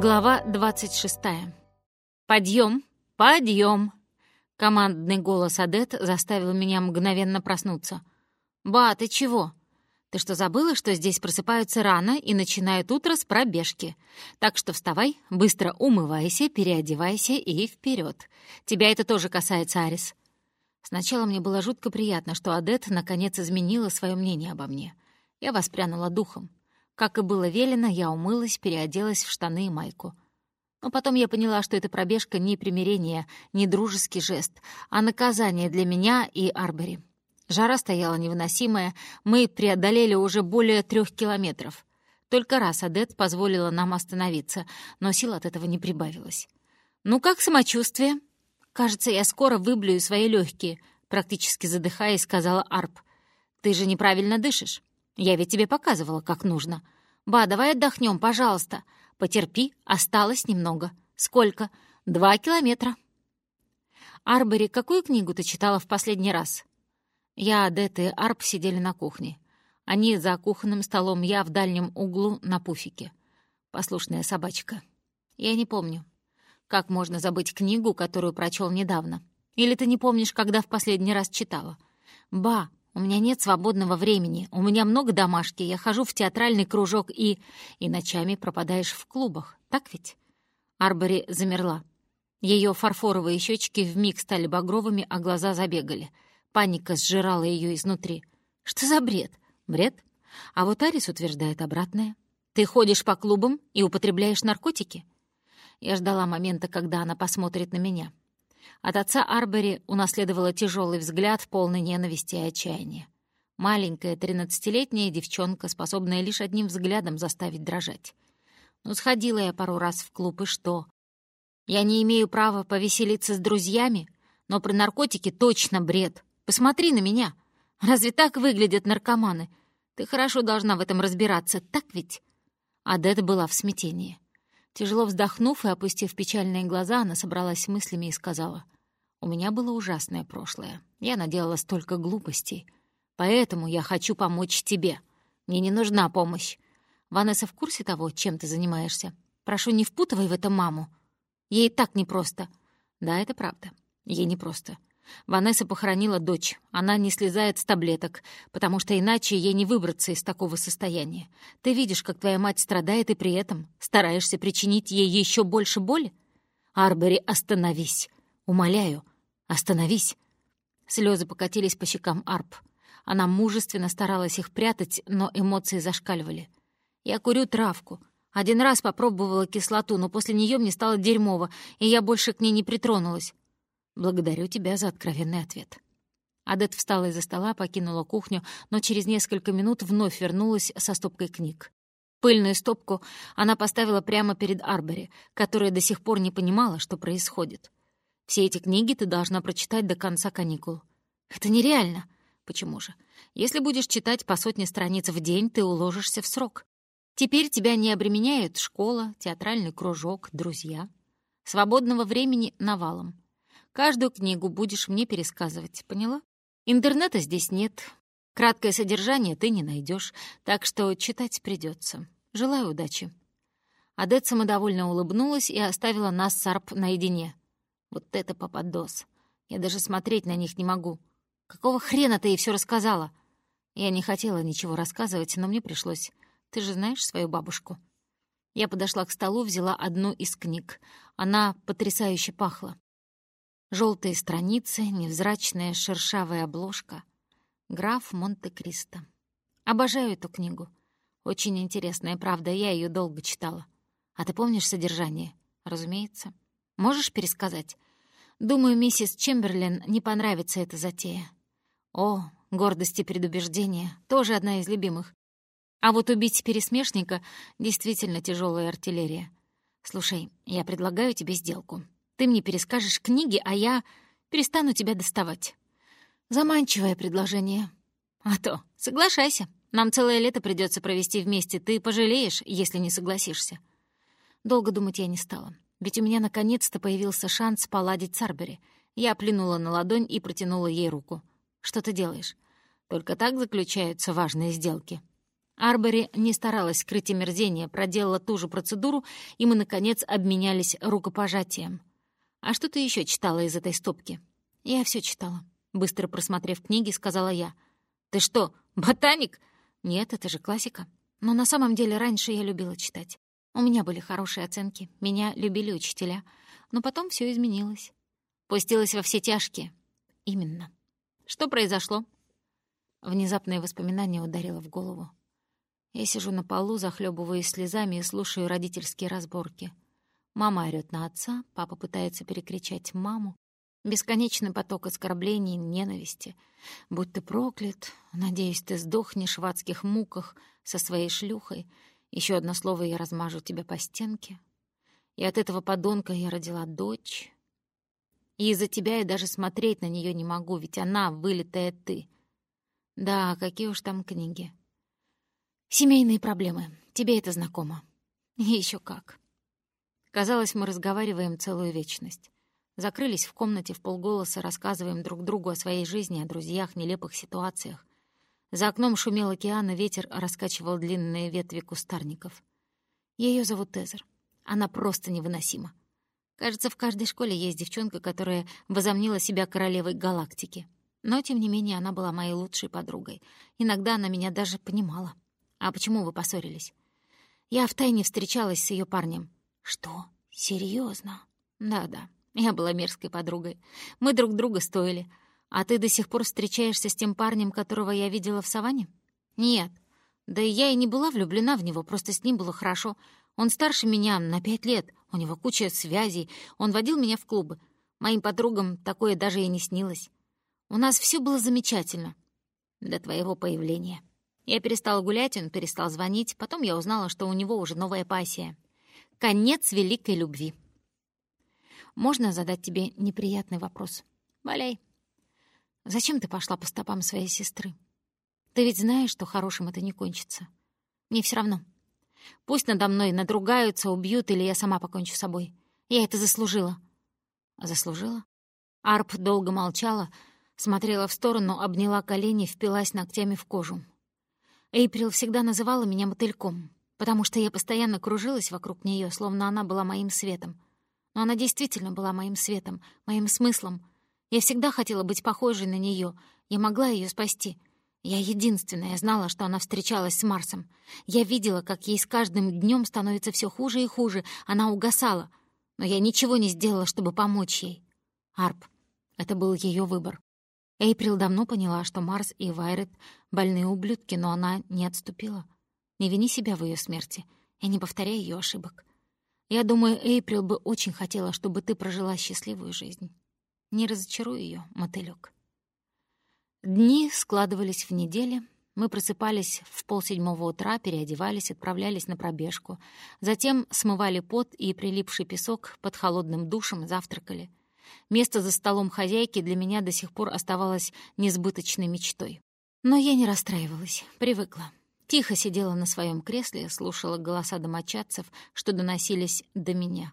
Глава 26. «Подъем! Подъем!» Командный голос Адет заставил меня мгновенно проснуться. «Ба, ты чего? Ты что, забыла, что здесь просыпаются рано и начинают утро с пробежки? Так что вставай, быстро умывайся, переодевайся и вперед. Тебя это тоже касается, Арис». Сначала мне было жутко приятно, что Адет наконец изменила свое мнение обо мне. Я воспрянула духом. Как и было велено, я умылась, переоделась в штаны и майку. Но потом я поняла, что эта пробежка не примирение, не дружеский жест, а наказание для меня и Арбери. Жара стояла невыносимая, мы преодолели уже более трех километров. Только раз Адет позволила нам остановиться, но сил от этого не прибавилось. «Ну как самочувствие?» «Кажется, я скоро выблюю свои легкие», — практически задыхаясь, сказала Арп. «Ты же неправильно дышишь». Я ведь тебе показывала, как нужно. Ба, давай отдохнем, пожалуйста. Потерпи, осталось немного. Сколько? Два километра. Арбери, какую книгу ты читала в последний раз? Я, Адет и Арп сидели на кухне. Они за кухонным столом, я в дальнем углу на пуфике. Послушная собачка. Я не помню. Как можно забыть книгу, которую прочел недавно? Или ты не помнишь, когда в последний раз читала? Ба, у меня нет свободного времени, у меня много домашки, я хожу в театральный кружок и... И ночами пропадаешь в клубах, так ведь?» Арбори замерла. Ее фарфоровые щечки вмиг стали багровыми, а глаза забегали. Паника сжирала ее изнутри. «Что за бред? Бред? А вот Арис утверждает обратное. Ты ходишь по клубам и употребляешь наркотики?» Я ждала момента, когда она посмотрит на меня. От отца Арбери унаследовала тяжелый взгляд, полный ненависти и отчаяния. Маленькая, тринадцатилетняя девчонка, способная лишь одним взглядом заставить дрожать. Ну, сходила я пару раз в клуб, и что? Я не имею права повеселиться с друзьями, но про наркотики точно бред. Посмотри на меня. Разве так выглядят наркоманы? Ты хорошо должна в этом разбираться, так ведь?» Адет была в смятении. Тяжело вздохнув и опустив печальные глаза, она собралась с мыслями и сказала, «У меня было ужасное прошлое. Я наделала столько глупостей. Поэтому я хочу помочь тебе. Мне не нужна помощь. Ванесса в курсе того, чем ты занимаешься? Прошу, не впутывай в это маму. Ей так непросто». «Да, это правда. Ей непросто. Ванесса похоронила дочь. Она не слезает с таблеток, потому что иначе ей не выбраться из такого состояния. Ты видишь, как твоя мать страдает, и при этом стараешься причинить ей еще больше боли? Арбери, остановись. Умоляю, остановись. Слезы покатились по щекам Арп. Она мужественно старалась их прятать, но эмоции зашкаливали. «Я курю травку. Один раз попробовала кислоту, но после нее мне стало дерьмово, и я больше к ней не притронулась. Благодарю тебя за откровенный ответ». Адет встала из-за стола, покинула кухню, но через несколько минут вновь вернулась со стопкой книг. Пыльную стопку она поставила прямо перед Арбери, которая до сих пор не понимала, что происходит. «Все эти книги ты должна прочитать до конца каникул». «Это нереально». «Почему же? Если будешь читать по сотне страниц в день, ты уложишься в срок. Теперь тебя не обременяют школа, театральный кружок, друзья. Свободного времени навалом. Каждую книгу будешь мне пересказывать, поняла? Интернета здесь нет. Краткое содержание ты не найдешь, так что читать придется. Желаю удачи». Адет самодовольно улыбнулась и оставила нас с Арп наедине. «Вот это попадос! Я даже смотреть на них не могу. Какого хрена ты ей все рассказала?» Я не хотела ничего рассказывать, но мне пришлось. Ты же знаешь свою бабушку. Я подошла к столу, взяла одну из книг. Она потрясающе пахла. Желтые страницы, невзрачная шершавая обложка. Граф Монте-Кристо. Обожаю эту книгу. Очень интересная, правда, я ее долго читала. А ты помнишь содержание? Разумеется. Можешь пересказать? Думаю, миссис Чемберлин не понравится эта затея. О, гордость и предубеждение — тоже одна из любимых. А вот убить пересмешника — действительно тяжелая артиллерия. Слушай, я предлагаю тебе сделку. Ты мне перескажешь книги, а я перестану тебя доставать. Заманчивое предложение. А то, соглашайся. Нам целое лето придется провести вместе. Ты пожалеешь, если не согласишься. Долго думать я не стала. Ведь у меня наконец-то появился шанс поладить с Арбери. Я плюнула на ладонь и протянула ей руку. «Что ты делаешь?» «Только так заключаются важные сделки». Арбори не старалась скрыть омерзение, проделала ту же процедуру, и мы, наконец, обменялись рукопожатием. «А что ты еще читала из этой стопки?» «Я все читала», — быстро просмотрев книги, сказала я. «Ты что, ботаник?» «Нет, это же классика. Но на самом деле раньше я любила читать. У меня были хорошие оценки, меня любили учителя. Но потом все изменилось. Пустилась во все тяжкие. Именно. Что произошло?» Внезапное воспоминание ударило в голову. Я сижу на полу, захлебываясь слезами и слушаю родительские разборки. Мама орёт на отца, папа пытается перекричать маму. Бесконечный поток оскорблений, ненависти. Будь ты проклят, надеюсь, ты сдохнешь в адских муках со своей шлюхой. Еще одно слово, и я размажу тебя по стенке. И от этого подонка я родила дочь. И из-за тебя я даже смотреть на нее не могу, ведь она вылитая ты. Да, какие уж там книги. Семейные проблемы. Тебе это знакомо. И еще как. Казалось, мы разговариваем целую вечность. Закрылись в комнате в полголоса, рассказываем друг другу о своей жизни, о друзьях, нелепых ситуациях. За окном шумел океан, и ветер раскачивал длинные ветви кустарников. Ее зовут Тезер. Она просто невыносима. Кажется, в каждой школе есть девчонка, которая возомнила себя королевой галактики. Но, тем не менее, она была моей лучшей подругой. Иногда она меня даже понимала. «А почему вы поссорились?» «Я втайне встречалась с ее парнем». «Что? Серьезно? «Да-да, я была мерзкой подругой. Мы друг друга стоили. А ты до сих пор встречаешься с тем парнем, которого я видела в саванне?» «Нет. Да и я и не была влюблена в него, просто с ним было хорошо. Он старше меня на пять лет, у него куча связей, он водил меня в клубы. Моим подругам такое даже и не снилось. У нас все было замечательно. До твоего появления». Я перестала гулять, он перестал звонить. Потом я узнала, что у него уже новая пассия. Конец великой любви. Можно задать тебе неприятный вопрос? Валяй. Зачем ты пошла по стопам своей сестры? Ты ведь знаешь, что хорошим это не кончится. Мне все равно. Пусть надо мной надругаются, убьют, или я сама покончу с собой. Я это заслужила. Заслужила? Арп долго молчала, смотрела в сторону, обняла колени, впилась ногтями в кожу. Эйприл всегда называла меня мотыльком, потому что я постоянно кружилась вокруг нее, словно она была моим светом. Но она действительно была моим светом, моим смыслом. Я всегда хотела быть похожей на нее. Я могла ее спасти. Я единственная знала, что она встречалась с Марсом. Я видела, как ей с каждым днем становится все хуже и хуже. Она угасала. Но я ничего не сделала, чтобы помочь ей. Арп. Это был ее выбор. Эйприл давно поняла, что Марс и Вайрет — больные ублюдки, но она не отступила. Не вини себя в ее смерти и не повторяй ее ошибок. Я думаю, Эйприл бы очень хотела, чтобы ты прожила счастливую жизнь. Не разочаруй ее, мотылёк. Дни складывались в недели. Мы просыпались в полседьмого утра, переодевались, отправлялись на пробежку. Затем смывали пот и прилипший песок под холодным душем, завтракали. Место за столом хозяйки для меня до сих пор оставалось несбыточной мечтой. Но я не расстраивалась, привыкла. Тихо сидела на своем кресле, слушала голоса домочадцев, что доносились до меня.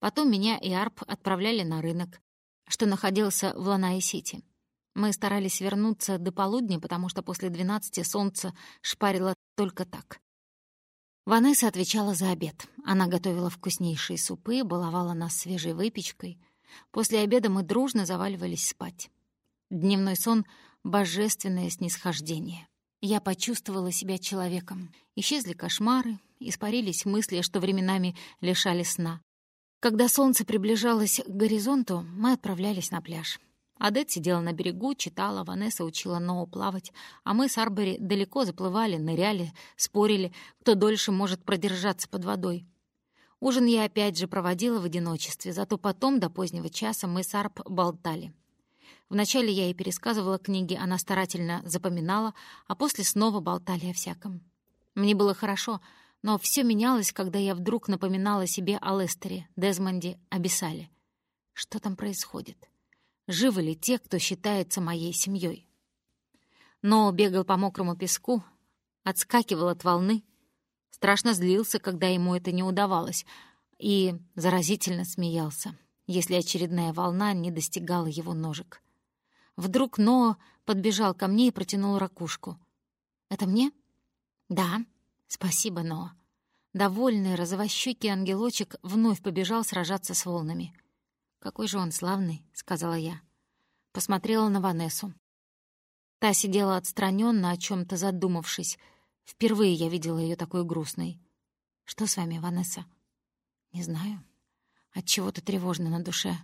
Потом меня и Арп отправляли на рынок, что находился в Ланае-Сити. Мы старались вернуться до полудня, потому что после двенадцати солнце шпарило только так. Ванесса отвечала за обед. Она готовила вкуснейшие супы, баловала нас свежей выпечкой — После обеда мы дружно заваливались спать. Дневной сон — божественное снисхождение. Я почувствовала себя человеком. Исчезли кошмары, испарились мысли, что временами лишали сна. Когда солнце приближалось к горизонту, мы отправлялись на пляж. Адет сидела на берегу, читала, Ванесса учила Ноу плавать, а мы с Арбери далеко заплывали, ныряли, спорили, кто дольше может продержаться под водой. Ужин я опять же проводила в одиночестве, зато потом до позднего часа мы с Арп болтали. Вначале я ей пересказывала книги, она старательно запоминала, а после снова болтали о всяком. Мне было хорошо, но все менялось, когда я вдруг напоминала себе о Лестере, Дезмонде, Абиссале. Что там происходит? Живы ли те, кто считается моей семьей? Но бегал по мокрому песку, отскакивал от волны, страшно злился, когда ему это не удавалось, и заразительно смеялся, если очередная волна не достигала его ножек. Вдруг Ноа подбежал ко мне и протянул ракушку. «Это мне?» «Да, спасибо, Ноа». Довольный розовощёкий ангелочек вновь побежал сражаться с волнами. «Какой же он славный», — сказала я. Посмотрела на Ванессу. Та сидела отстраненно, о чем то задумавшись. Впервые я видела ее такой грустной. «Что с вами, Ванесса?» «Не знаю. От чего то тревожно на душе.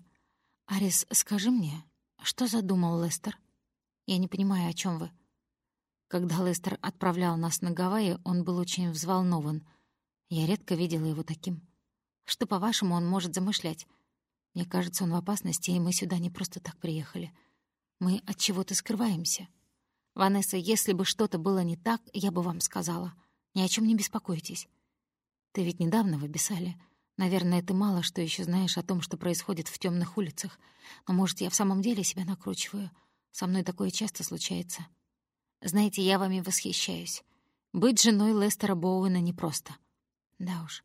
Арис, скажи мне, что задумал Лестер? Я не понимаю, о чем вы». Когда Лестер отправлял нас на Гавайи, он был очень взволнован. Я редко видела его таким. Что, по-вашему, он может замышлять? Мне кажется, он в опасности, и мы сюда не просто так приехали. Мы от чего-то скрываемся. Ванесса, если бы что-то было не так, я бы вам сказала. Ни о чем не беспокойтесь. Ты ведь недавно в Абиссале. Наверное, ты мало что еще знаешь о том, что происходит в темных улицах. Но, может, я в самом деле себя накручиваю. Со мной такое часто случается. Знаете, я вами восхищаюсь. Быть женой Лестера Боуэна непросто. Да уж,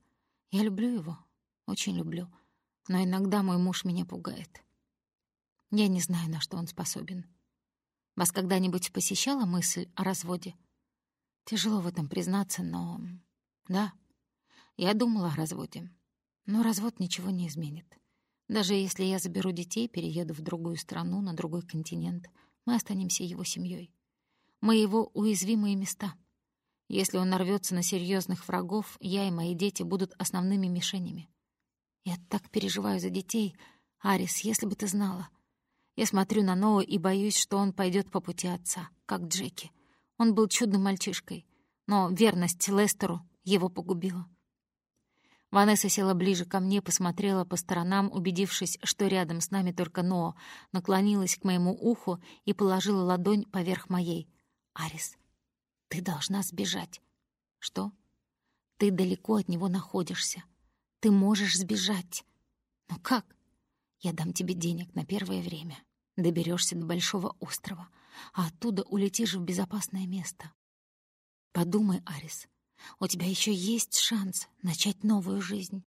я люблю его, очень люблю. Но иногда мой муж меня пугает. Я не знаю, на что он способен. Вас когда-нибудь посещала мысль о разводе? Тяжело в этом признаться, но... Да, я думала о разводе. Но развод ничего не изменит. Даже если я заберу детей, перееду в другую страну, на другой континент, мы останемся его семьей. Мы его уязвимые места. Если он нарвется на серьезных врагов, я и мои дети будут основными мишенями. Я так переживаю за детей, Арис, если бы ты знала. Я смотрю на Ноа и боюсь, что он пойдет по пути отца, как Джеки. Он был чудным мальчишкой, но верность Лестеру его погубила. Ванесса села ближе ко мне, посмотрела по сторонам, убедившись, что рядом с нами только Ноа, наклонилась к моему уху и положила ладонь поверх моей. «Арис, ты должна сбежать». «Что?» «Ты далеко от него находишься. Ты можешь сбежать». «Но как?» «Я дам тебе денег на первое время. Доберешься до Большого острова, а оттуда улетишь в безопасное место. Подумай, Арис, у тебя еще есть шанс начать новую жизнь.